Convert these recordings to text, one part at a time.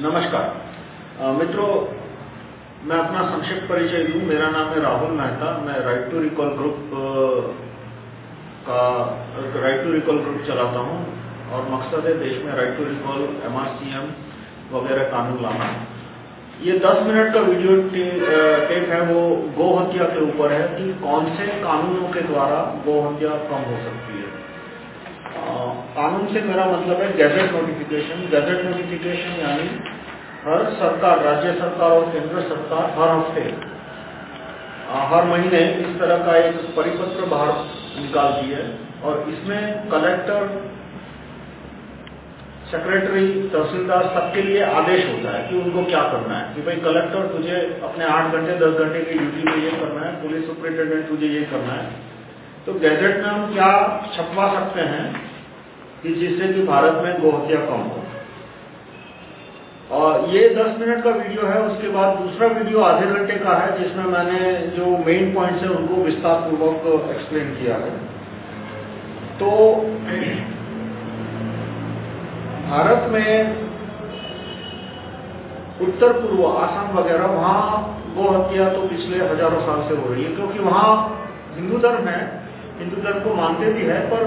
नमस्कार। मित्रों, मैं अपना संक्षिप्त परिचय दूँ। मेरा नाम है राहुल मेहता। मैं राइट टू रिकॉल ग्रुप का राइट टू रिकॉल ग्रुप चलाता हूँ और मकसद है देश में राइट टू रिकॉल एमआरसीएम वगैरह कानून लाना। ये 10 मिनट का वीडियो टेप है। वो गो हत्या के ऊपर है कि कौन से कानूनों के द्वारा गो हत्या कम हो सकती है। कानून से मेरा मतलब है गैजेट नोटिफिकेशन। गैजेट नोटिफिकेशन यानी हर सरकार, राज्य सरकार और केंद्र सरकार हर हफ़्ते हर महीने इस तरह का एक परिपत्र बाहर निकालती है और इसमें कलेक्टर सेक्रेटरी तहसीलदार सबके लिए आदेश होता है कि उनको क्या करना है कि भाई कलेक्टर तुझे अपने आठ घंटे, दस घंटे की ड्यूटी में ये करना है पुलिस सुप्रिंटेंडेंट तुझे ये करना है। तो गैजेट में हम क्या छपवा सकते हैं कि जिससे कि भारत में गोहत्या कम हो। और ये 10 मिनट का वीडियो है, उसके बाद दूसरा वीडियो आधे घंटे का है, जिसमें मैंने जो मेन पॉइंट्स है उनको विस्तार पूर्वक एक्सप्लेन किया है। तो भारत में उत्तर पूर्व, आसाम वगैरह, वहाँ गो हत्या तो पिछले हज़ारों साल से हो रही है, क्योंकि वहाँ हिंदू धर्म है, हिंदू धर्म को मानते भी है, पर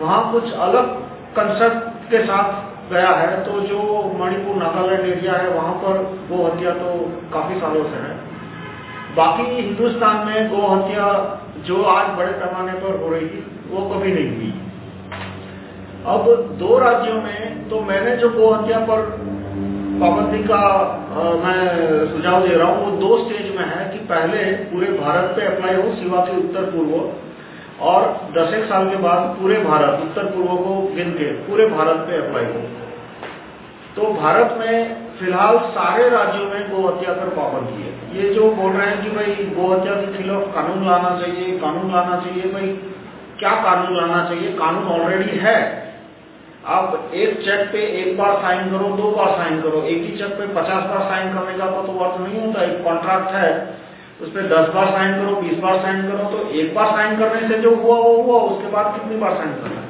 वहाँ कुछ अलग कंसेप्ट के साथ गया है तो जो मणिपुर नागालैंड एरिया है वहाँ पर गो हत्या तो काफ़ी सालों से है। बाकी हिंदुस्तान में गो हत्या जो आज बड़े पैमाने पर हो रही थी वो कभी नहीं हुई। अब दो राज्यों में तो मैंने जो गो हत्या पर पाबंदी का आ, मैं सुझाव दे रहा हूँ वो दो स्टेज में है कि पहले पूरे भारत पे अप्लाई हो सिवा के उत्तर पूर्व। और दस एक साल के बाद पूरे भारत, उत्तर पूर्व को गिन के पूरे भारत पे अप्लाई हो तो भारत में फ़िलहाल सारे राज्यों में गो हत्या पर पाबंदी है। ये जो बोल रहे हैं कि भाई गो हत्या के खिलाफ कानून लाना चाहिए, कानून लाना चाहिए, भाई क्या कानून लाना चाहिए? कानून ऑलरेडी है। आप एक चेक पे एक बार साइन करो, दो बार साइन करो, एक ही चेक पे पचास बार साइन करने का तो अर्थ नहीं होता, एक कॉन्ट्रैक्ट है। उस पर दस बार साइन करो, बीस बार साइन करो तो एक बार साइन करने से जो हुआ, वो हुआ, उसके बाद कितनी बार साइन करना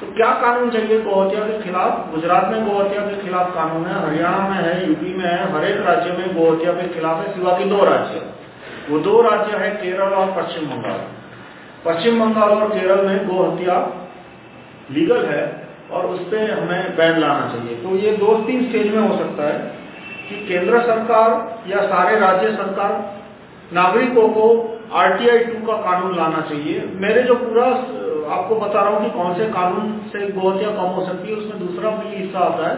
तो क्या कानून चाहिए गोहत्या के खिलाफ? गुजरात में गोहत्या के खिलाफ कानून है, हरियाणा में है, यूपी में है, हर एक राज्य में गोहत्या के खिलाफ है, सिवा के दो राज्य। वो दो राज्य है, केरल और पश्चिम बंगाल। पश्चिम बंगाल और केरल में गोहत्या लीगल है, और उस पर हमें बैन लाना चाहिए। तो ये दो तीन स्टेज में हो सकता है कि केंद्र सरकार या सारे राज्य सरकार नागरिकों को आरटीआई टू का कानून लाना चाहिए। मेरे जो पूरा, आपको बता रहा हूँ कि कौन से कानून से गोहत्या कम हो सकती है, उसमें दूसरा भी हिस्सा आता है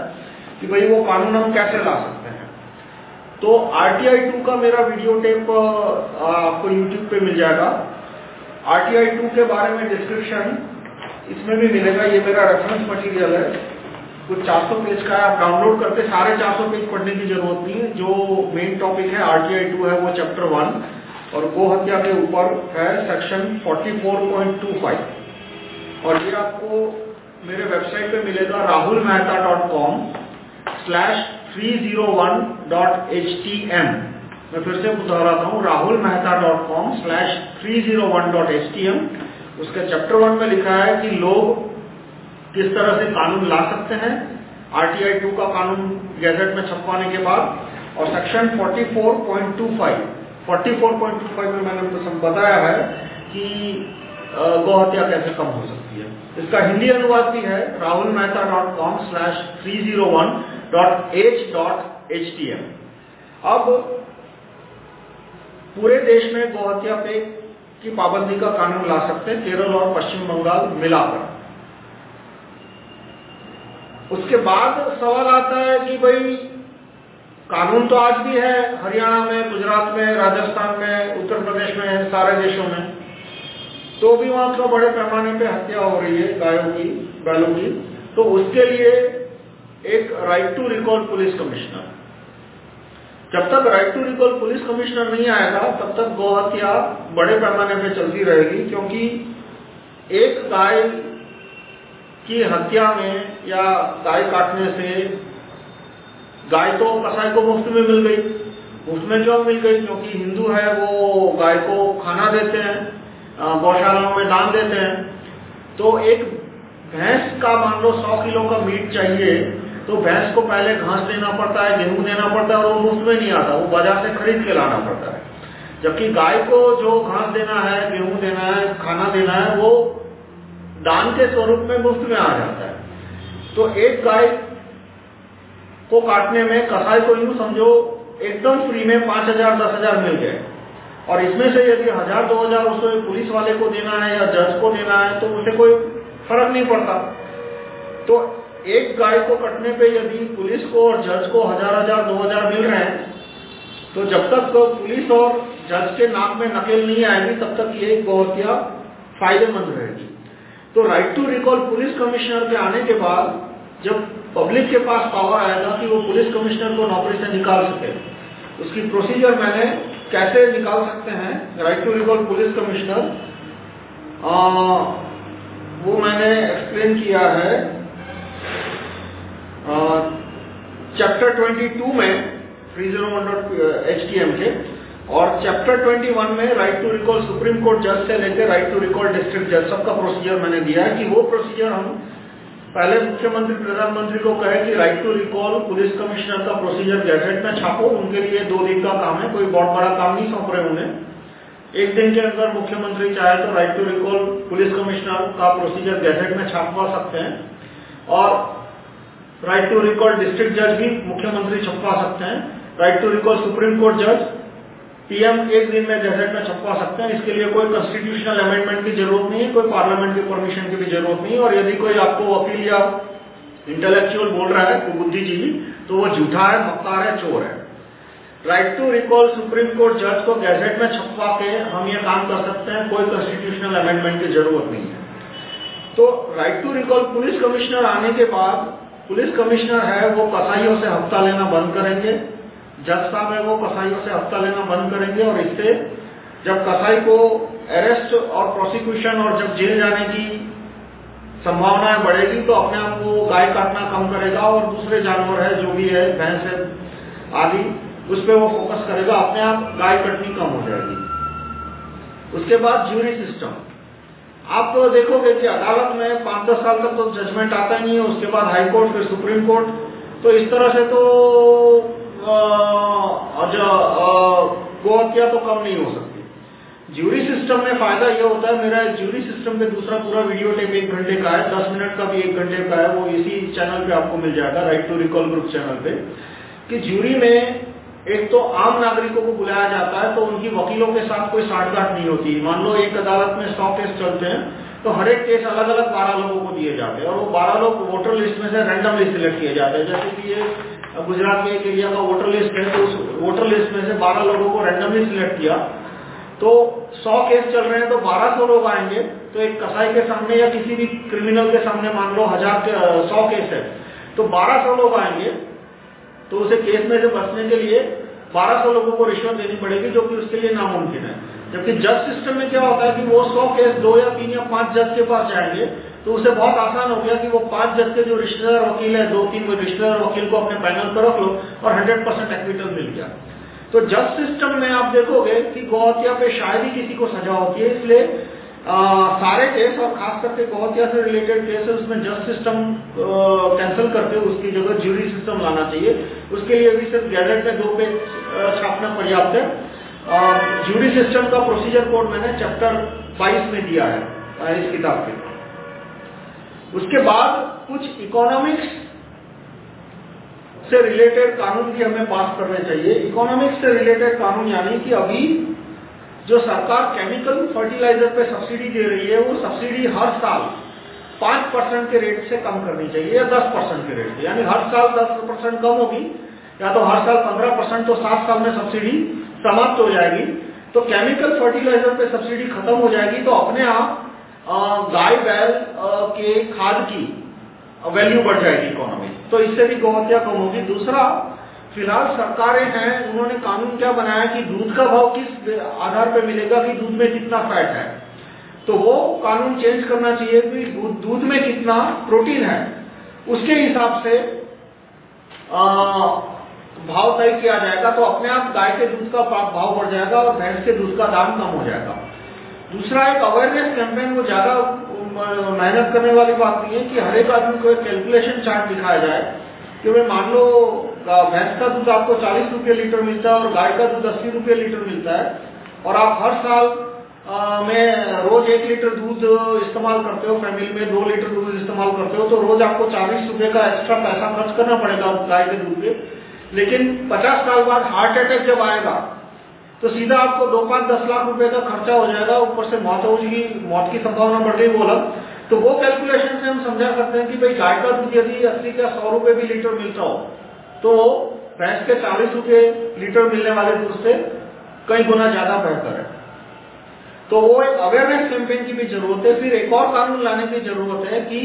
कि भाई वो कानून हम कैसे ला सकते हैं। तो आरटीआई टू का मेरा वीडियो टेप आपको यूट्यूब पे मिल जाएगा। आरटीआई टू के बारे में डिस्क्रिप्शन इसमें भी मिलेगा, ये मेरा रेफरेंस मटीरियल है। कुछ 400 पेज का है आप डाउनलोड करके सारे 400 पेज पढ़ने की ज़रूरत नहीं है। जो मेन टॉपिक है आरटीआई टू है, वो चैप्टर वन और गो हत्या के ऊपर है सेक्शन 44.25 और ये आपको मेरे वेबसाइट पे मिलेगा Rahul Mehta dot com slash three zero one dot H T M मैं फिर से दोहराता हूँ टी एम उसके चैप्टर वन में लिखा है कि लोग किस तरह से कानून ला सकते हैं। आरटीआई टू का कानून गैजेट में छपवाने के बाद और सेक्शन 44.25 44.25 में मैंने बताया है कि गौहत्या कैसे कम हो सकती है। इसका हिंदी अनुवाद भी है Rahul Mehta dot com slash three zero one dot H dot H T M अब पूरे देश में गौहत्या पे की पाबंदी का कानून ला सकते हैं, केरल और पश्चिम बंगाल मिलाकर। उसके बाद सवाल आता है कि भाई, कानून तो आज भी है, हरियाणा में, गुजरात में, राजस्थान में, उत्तर प्रदेश में, सारे देशों में। तो भी वहाँ तो बड़े पैमाने पे हत्या हो रही है गायों की, बैलों की। तो उसके लिए एक right to recall police commissioner जब तक right to recall police commissioner नहीं आएगा, तब तक गौ हत्या बड़े पैमाने पे चलती रहेगी, क्योंकि एक गाय की हत्या में या गाय काटने से गाय तो कसाई को मुफ़्त में मिल गई। मुफ़्त में क्यों मिल गई? क्योंकि हिंदू है, वो गाय को खाना देते हैं गौशालाओं में दान देते हैं। तो एक भैंस का मान लो सौ किलो का मीट चाहिए तो भैंस को पहले घास देना पड़ता है, गेहूँ देना पड़ता है और वो मुफ़्त में नहीं आता, वो बाज़ार से खरीद के लाना पड़ता है। जबकि गाय को जो घास देना है, गेहूँ देना है, खाना देना है, वो दान के स्वरूप में मुफ़्त में आ जाता है। तो एक गाय को काटने में, कसाई को यूँ समझो, एकदम फ्री में पाँच हज़ार, दस हज़ार मिल गए। और इसमें से यदि हज़ार, दो हज़ार उसको पुलिस वाले को देना है या जज को देना है तो उसे कोई फ़र्क नहीं पड़ता। तो एक गाय को कटने पे यदि पुलिस को और जज को हज़ार हज़ार, दो हज़ार मिल रहे हैं तो जब तक तो पुलिस और जज के नाम में नकेल नहीं आएगी, तब तक ये गौहत्या फ़ायदेमंद रहेगी। तो right to recall police commissioner के आने के बाद जब पब्लिक के पास पावर आएगा कि वो पुलिस कमिश्नर को नौकरी से निकाल सके, उसकी प्रोसीजर मैंने कैसे निकाल सकते हैं right to recall police commissioner वो मैंने एक्सप्लेन किया है चैप्टर 22 में three zero one dot H T M के और चैप्टर 21 में right to recall supreme court जज से लेकर राइट टू रिकॉल डिस्ट्रिक्ट जज सबका प्रोसीजर मैंने दिया है कि वो प्रोसीजर हम पहले मुख्यमंत्री, प्रधानमंत्री को कहे कि right to recall police commissioner का प्रोसीजर गैजेट में छापो, उनके लिए दो दिन का काम है, कोई बहुत बड़ा काम नहीं सौंप रहे उन्हें एक दिन के अंदर मुख्यमंत्री चाहे तो right to recall police commissioner का प्रोसीजर गैजेट में छापवा सकते हैं और राइट टू रिकॉल डिस्ट्रिक्ट जज भी मुख्यमंत्री छपवा सकते हैं। Right to recall supreme court जज पीएम एक दिन में गैजेट में छपवा सकते हैं, इसके लिए कोई कॉन्स्टिट्यूशनल अमेंडमेंट की ज़रूरत नहीं है, कोई पार्लियामेंट की परमिशन की भी ज़रूरत नहीं और यदि कोई आपको वकील या इंटेलेक्चुअल बोल रहा है, बुद्धिजीवी तो वो झूठा है, मक्कार है, चोर है। Right to recall supreme court जज को गैजेट में छपवा के हम ये काम कर सकते हैं, कोई कॉन्स्टिट्यूशनल अमेंडमेंट की ज़रूरत नहीं है। तो right to recall police commissioner आने के बाद, पुलिस कमिश्नर है, वो कसाईयों से हफ़्ता लेना बंद करेंगे। साहब है वो कसाईयों से हफ़्ता लेना बंद करेंगे और इससे जब कसाई को अरेस्ट और प्रोसिक्यूशन और जब जेल जाने की संभावनाएँ बढ़ेगी तो अपने आप वो गाय काटना कम करेगा और दूसरे जानवर है, जो भी है, भैंस है, आदि, उस पर वो फोकस करेगा, अपने आप गाय कटनी कम हो जाएगी। उसके बाद ज्यूरी सिस्टम आप तो देखोगे कि अदालत में पाँच दस साल तक तो जजमेंट आता ही नहीं है, उसके बाद हाई कोर्ट फिर सुप्रीम कोर्ट तो इस तरह से तो गो हत्या तो कम नहीं हो सकती। ज्यूरी सिस्टम में फ़ायदा यह होता है, मेरा ज्यूरी सिस्टम पे दूसरा पूरा वीडियो टेप एक घंटे का है, दस मिनट का भी एक घंटे का है, वो इसी चैनल पे आपको मिल जाएगा right to recall group channel पे। कि ज्यूरी में एक तो आम नागरिकों को बुलाया जाता है तो उनकी वकीलों के साथ कोई साठगांठ नहीं होती। मान लो एक अदालत में सौ केस चलते हैं तो हर एक केस अलग अलग बारह लोगों को दिए जाते हैं, और वो बारह लोग वोटर लिस्ट में से रैंडमली सिलेक्ट किए जाते हैं। जैसे कि ये गुजरात में एक एरिया का वोटर लिस्ट है तो उस वोटर लिस्ट में से बारह लोगों को रैंडमली सिलेक्ट किया। तो सौ केस चल रहे हैं तो बारह सौ लोग आएँगे। तो एक कसाई के सामने या किसी भी क्रिमिनल के सामने मान लो हज़ार के सौ केस है। तो बारह सौ लोग आएँगे। तो उसे केस में से बचने के लिए 1200 लोगों को रिश्वत देनी पड़ेगी, जो कि उसके लिए नामुमकिन है। जबकि जज सिस्टम में क्या होता है कि वो 100 केस दो या तीन या पाँच जज के पास जाएँगे। तो उसे बहुत आसान हो गया कि वो पाँच जज के जो रिश्तेदार वकील है, दो तीन रिश्तेदार वकील को अपने पैनल पर रख लो और 100 परसेंट एक्विटल मिल गया। तो जज सिस्टम में आप देखोगे कि गौहत्या पे शायद ही किसी को सजा होती है, इसलिए सारे केस और खास करके गौहत्या से रिलेटेड केस उसमें जज सिस्टम कैंसिल करके उसकी जगह ज्यूरी सिस्टम लाना चाहिए। उसके लिए भी सिर्फ़ गैजेट में दो पेज छापना पर्याप्त है। ज्यूरी सिस्टम का प्रोसीजर कोड मैंने चैप्टर 22 में दिया है इस किताब के। उसके बाद कुछ इकोनॉमिक्स से रिलेटेड कानून भी हमें पास करने चाहिए। इकोनॉमिक्स से रिलेटेड कानून यानी कि अभी जो सरकार केमिकल फर्टिलाइज़र पे सब्सिडी दे रही है, वो सब्सिडी हर साल पाँच परसेंट के रेट से कम करनी चाहिए या दस परसेंट के रेट से। यानी हर साल दस परसेंट कम होगी, या तो हर साल पंद्रह परसेंट तो सात साल में सब्सिडी समाप्त हो जाएगी। तो केमिकल फर्टिलाइज़र पे सब्सिडी खत्म हो जाएगी तो अपने आप गाय बैल के खाद की वैल्यू बढ़ जाएगी इकोनॉमी तो इससे भी गौहत्या कम होगी। दूसरा फ़िलहाल सरकारें हैं उन्होंने कानून क्या बनाया कि दूध का भाव किस आधार पर मिलेगा कि दूध में कितना फैट है? तो वो कानून चेंज करना चाहिए कि दूध में कितना प्रोटीन है। उसके हिसाब से आ, भाव तय किया जाएगा। तो अपने आप गाय के दूध का भाव बढ़ जाएगा और भैंस के दूध का दाम कम हो जाएगा। दूसरा एक अवेयरनेस कैंपेन को ज़्यादा मेहनत करने वाली बात नहीं है कि हर एक आदमी को एक कैलकुलेशन चार्ट दिखाया जाए कि भाई मान लो भैंस का दूध आपको चालीस रुपये लीटर मिलता है और गाय का दूध अस्सी रुपये लीटर मिलता है और आप हर साल में रोज एक लीटर दूध इस्तेमाल करते हो फैमिली में दो लीटर दूध इस्तेमाल करते हो तो रोज आपको चालीस रुपए का एक्स्ट्रा पैसा खर्च करना पड़ेगा गाय के दूध पे। लेकिन पचास साल बाद हार्ट अटैक जब आएगा तो सीधा आपको दो पाँच दस लाख रुपए का खर्चा हो जाएगा, ऊपर से मौत जाएगी, मौत की संभावना बढ़ गई अलग तो वो कैलकुलेशन से हम समझा सकते हैं कि भाई गाय का दूध यदि अस्सी का सौ रुपए भी लीटर मिलता हो तो भैंस के चालीस रुपए लीटर मिलने वाले दूध से कई गुना ज़्यादा बेहतर है। तो वो एक अवेयरनेस कैंपेन की भी ज़रूरत है। फिर एक और कानून लाने की ज़रूरत है कि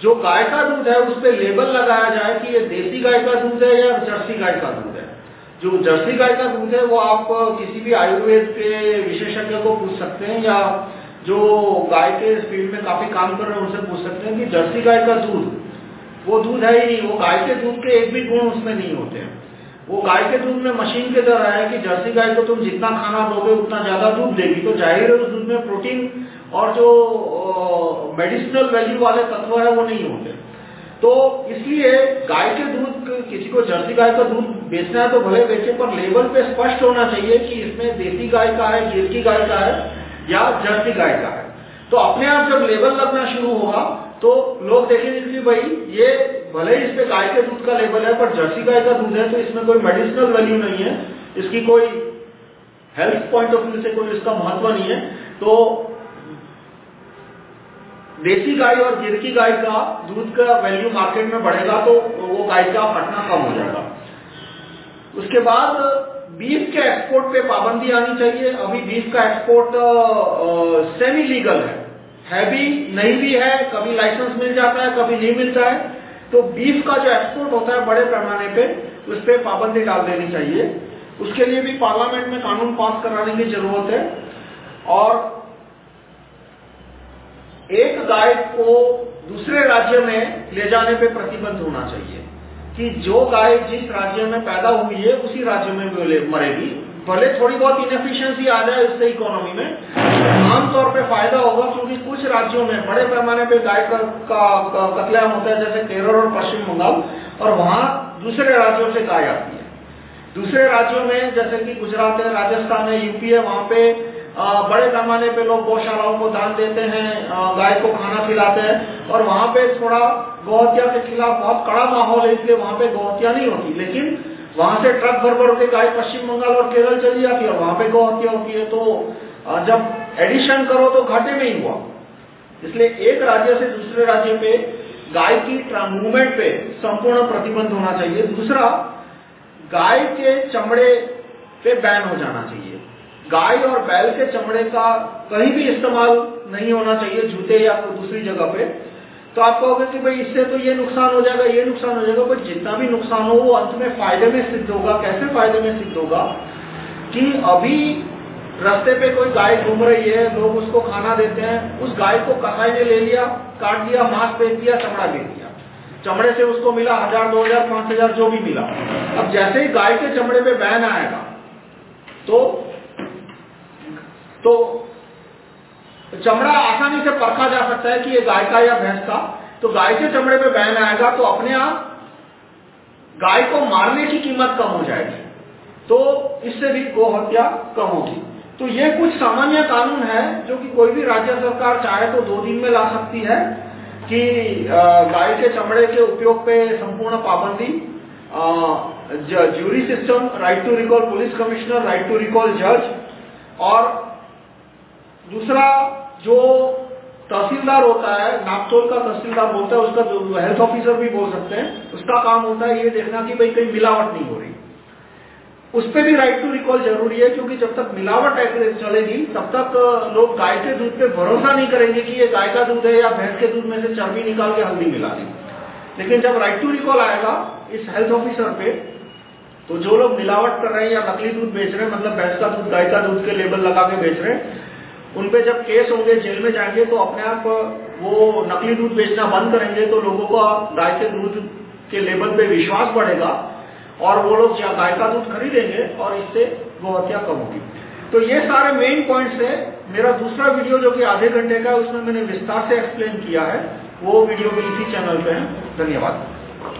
जो गाय का दूध है, उस पर लेबल लगाया जाए कि ये देसी गाय का दूध है या जर्सी गाय का दूध है। जो जर्सी गाय का दूध है, वो आप किसी भी आयुर्वेद के विशेषज्ञ को पूछ सकते हैं या जो गाय के फ़ील्ड में काफ़ी काम कर रहे हैं, उनसे पूछ सकते हैं कि जर्सी गाय का दूध, वो दूध है ही नहीं वो गाय के दूध के एक भी गुण उसमें नहीं होते हैं। वो गाय के दूध में मशीन के तरह है कि जर्सी गाय को तुम जितना खाना दोगे, उतना ज़्यादा दूध देगी। तो ज़ाहिर है उस दूध में प्रोटीन और जो मेडिसिनल वैल्यू वाले तत्व है, वो नहीं होते। तो इसलिए गाय के किसी को जर्सी गाय का दूध बेचना है तो भले बेचे, पर लेबल पे स्पष्ट होना चाहिए कि इसमें देसी गाय का है गिरकी गाय का है या जर्सी गाय का है। तो अपने आप जब लेबल लगना शुरू होगा तो लोग देखेंगे कि भाई, ये भले ही इस पे गाय के दूध का लेबल है, पर जर्सी गाय का दूध है तो इसमें कोई मेडिसिनल वैल्यू नहीं है, इसकी कोई हेल्थ पॉइंट ऑफ़ व्यू से कोई इसका महत्व नहीं है। तो देसी गाय और गिरकी गाय का दूध का वैल्यू मार्केट में बढ़ेगा तो वो गाय का फटना कम हो जाएगा। उसके बाद बीफ के एक्सपोर्ट पे पाबंदी आनी चाहिए। अभी बीफ का एक्सपोर्ट सेमी लीगल है। है भी, नहीं भी है, कभी लाइसेंस मिल जाता है, कभी नहीं मिलता है। तो बीफ का जो एक्सपोर्ट होता है बड़े पैमाने पे, उस पर पाबंदी डाल देनी चाहिए। उसके लिए भी पार्लियामेंट में कानून पास कराने की ज़रूरत है। और एक गाय को दूसरे राज्य में ले जाने पे प्रतिबंध होना चाहिए कि जो गाय जिस राज्य में पैदा हुई है उसी राज्य में मरेगी। भले थोड़ी बहुत इनएफिशिएंसी आ जाए इससे इकोनॉमी में आमतौर पे फ़ायदा होगा क्योंकि कुछ राज्यों में बड़े पैमाने पे गाय का, का, होता है जैसे केरल और पश्चिम बंगाल और वहाँ दूसरे राज्यों से गाय आती है। दूसरे राज्यों में जैसे कि गुजरात है राजस्थान है यूपी है वहाँ पे बड़े पैमाने पे लोग गौशालाओं को दान देते हैं गाय को खाना खिलाते हैं, और वहाँ पे थोड़ा गौहत्या के खिलाफ बहुत कड़ा माहौल है, इसलिए वहाँ पे गौहत्या नहीं होती। लेकिन वहाँ से ट्रक भर भर के गाय पश्चिम बंगाल और केरल चली जाती है, और वहाँ पे गौहत्या होती है। तो जब एडिशन करो तो घाटे में ही हुआ। इसलिए एक राज्य से दूसरे राज्य पे गाय की मूवमेंट पे संपूर्ण प्रतिबंध होना चाहिए। दूसरा, गाय के चमड़े पे बैन हो जाना चाहिए। गाय और बैल के चमड़े का कहीं भी इस्तेमाल नहीं होना चाहिए जूते या दूसरी जगह पे। तो आप कहोगे कि भाई इससे तो ये नुकसान हो जाएगा, ये नुकसान हो जाएगा, पर जितना भी नुकसान हो वो अंत में फ़ायदे में सिद्ध होगा। कैसे फ़ायदे में सिद्ध होगा कि अभी रास्ते पे कोई गाय घूम रही है, लोग उसको खाना देते हैं, उस गाय को कसाई ने ले लिया, काट दिया, मांस बेच दिया, चमड़ा बेच दिया। चमड़े से उसको मिला हज़ार, दो हज़ार, पाँच हज़ार, जो भी मिला। अब जैसे ही गाय के चमड़े पे बैन आएगा तो चमड़ा आसानी से परखा जा सकता है कि ये गाय का या भैंस का तो गाय के चमड़े पे बैन आएगा तो अपने आप गाय को मारने की कीमत कम हो जाएगी। तो इससे भी गो हत्या कम होगी। तो ये कुछ सामान्य कानून है जो कि कोई भी राज्य सरकार चाहे तो दो दिन में ला सकती है कि गाय के चमड़े के उपयोग पे संपूर्ण पाबंदी jury system right to recall police commissioner right to recall जज और दूसरा जो तहसीलदार होता है, नापतोल का तहसीलदार बोलता है, उसका हेल्थ ऑफिसर भी बोल सकते हैं, उसका काम होता है ये देखना कि भाई कहीं मिलावट नहीं हो रही। उस पर भी राइट टू रिकॉल ज़रूरी है, क्योंकि जब तक मिलावट चलेगी, तब तक लोग गाय के दूध पे भरोसा नहीं करेंगे कि ये गाय का दूध है या भैंस के दूध में से चर्बी निकाल के हल्दी मिला दी। लेकिन जब राइट टू रिकॉल आएगा इस हेल्थ ऑफिसर पे तो जो लोग मिलावट कर रहे हैं या नकली दूध बेच रहे हैं मतलब भैंस का दूध, गाय का दूध के लेबल लगा के बेच रहे हैं उन पे जब केस होंगे, जेल में जाएँगे तो अपने आप, वो नकली दूध बेचना बंद करेंगे तो लोगों का, गाय के दूध के लेबल पे विश्वास बढ़ेगा और वो लोग गाय का दूध खरीदेंगे और इससे गोहत्या कम होगी। तो ये सारे मेन पॉइंट्स है। मेरा दूसरा वीडियो जो कि आधे घंटे का है, उसमें मैंने विस्तार से एक्सप्लेन किया है, वो वीडियो भी इसी चैनल पे है। धन्यवाद।